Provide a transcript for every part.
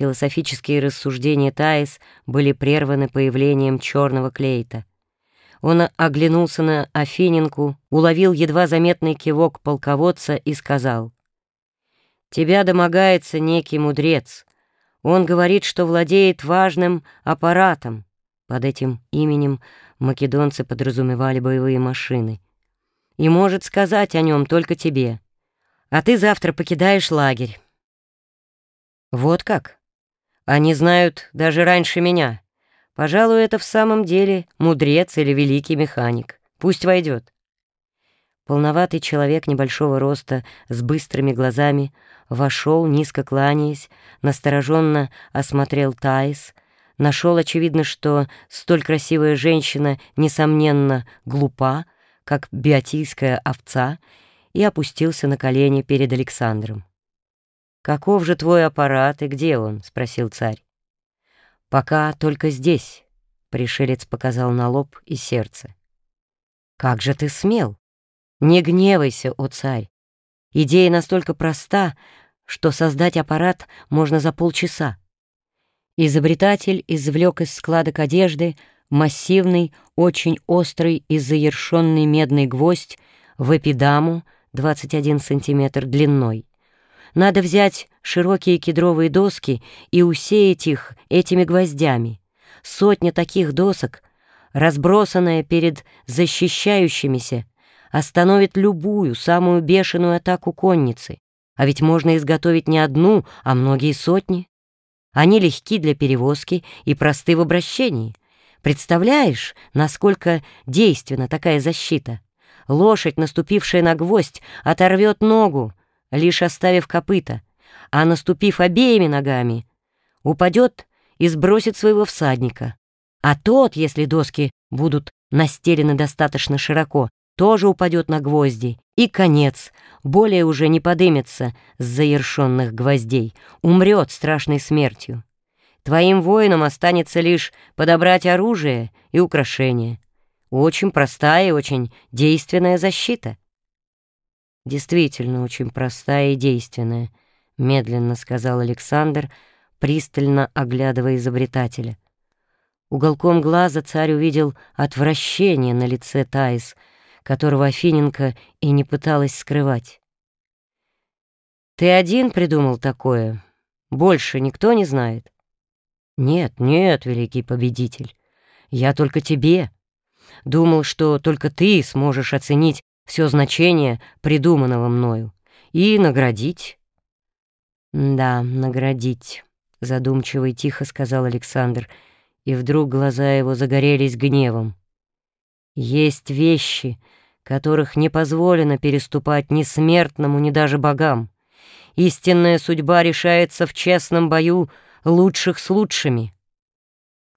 Философические рассуждения Таис были прерваны появлением черного клейта. Он оглянулся на Афиненку, уловил едва заметный кивок полководца и сказал, «Тебя домогается некий мудрец. Он говорит, что владеет важным аппаратом». Под этим именем македонцы подразумевали боевые машины. «И может сказать о нем только тебе. А ты завтра покидаешь лагерь». «Вот как? Они знают даже раньше меня». Пожалуй, это в самом деле мудрец или великий механик. Пусть войдет. Полноватый человек небольшого роста с быстрыми глазами вошел, низко кланяясь, настороженно осмотрел Таис, нашел, очевидно, что столь красивая женщина, несомненно, глупа, как биотийская овца, и опустился на колени перед Александром. «Каков же твой аппарат и где он?» — спросил царь. «Пока только здесь», — пришелец показал на лоб и сердце. «Как же ты смел? Не гневайся, о царь. Идея настолько проста, что создать аппарат можно за полчаса. Изобретатель извлек из складок одежды массивный, очень острый и заершенный медный гвоздь в эпидаму 21 сантиметр длиной. Надо взять широкие кедровые доски и усеять их этими гвоздями. Сотня таких досок, разбросанная перед защищающимися, остановит любую, самую бешеную атаку конницы. А ведь можно изготовить не одну, а многие сотни. Они легки для перевозки и просты в обращении. Представляешь, насколько действенна такая защита? Лошадь, наступившая на гвоздь, оторвет ногу, лишь оставив копыта, а наступив обеими ногами, упадет и сбросит своего всадника. А тот, если доски будут настелены достаточно широко, тоже упадет на гвозди, и конец, более уже не подымется с заершенных гвоздей, умрет страшной смертью. Твоим воинам останется лишь подобрать оружие и украшения. Очень простая и очень действенная защита. Действительно очень простая и действенная, медленно сказал Александр, пристально оглядывая изобретателя. Уголком глаза царь увидел отвращение на лице Таис, которого Афиненко и не пыталась скрывать. «Ты один придумал такое? Больше никто не знает?» «Нет, нет, великий победитель, я только тебе. Думал, что только ты сможешь оценить все значение придуманного мною и наградить. «Да, наградить», — задумчиво и тихо сказал Александр, и вдруг глаза его загорелись гневом. «Есть вещи, которых не позволено переступать ни смертному, ни даже богам. Истинная судьба решается в честном бою лучших с лучшими».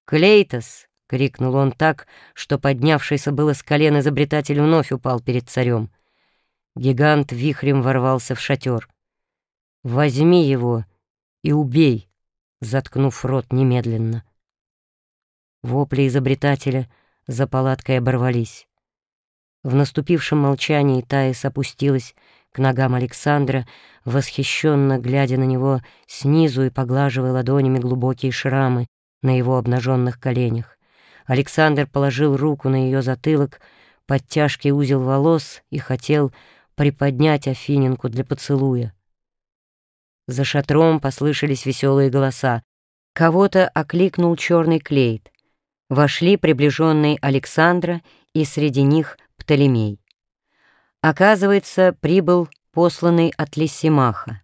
«Клейтос!» — крикнул он так, что поднявшийся было с колен изобретатель вновь упал перед царем. Гигант вихрем ворвался в шатер. «Возьми его и убей!» — заткнув рот немедленно. Вопли изобретателя за палаткой оборвались. В наступившем молчании Таис опустилась к ногам Александра, восхищенно глядя на него снизу и поглаживая ладонями глубокие шрамы на его обнаженных коленях. Александр положил руку на ее затылок под тяжкий узел волос и хотел приподнять Афиненку для поцелуя. За шатром послышались веселые голоса. Кого-то окликнул черный клейт. Вошли приближенные Александра и среди них Птолемей. Оказывается, прибыл посланный от Лиссимаха.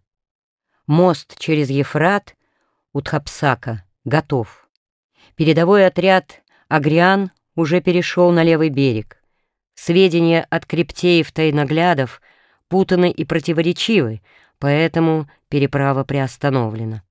Мост через Ефрат у Тхапсака готов. Передовой отряд Агриан уже перешел на левый берег. Сведения от криптеев-тайноглядов путаны и противоречивы, поэтому переправа приостановлена.